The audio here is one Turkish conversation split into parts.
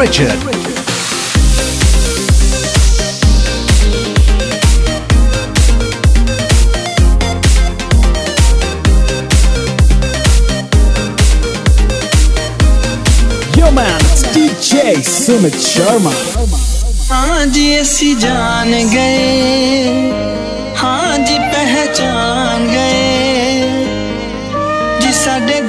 Richard. Yo man, DJ Sumit Sharma. हाँ ऐसी जान गए हाँ जी पहचान गए जी साढ़े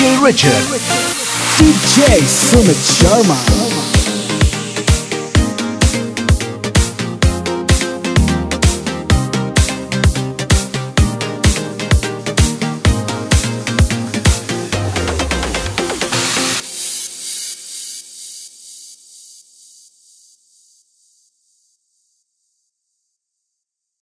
DJ Richard, DJ Sumit Sharma.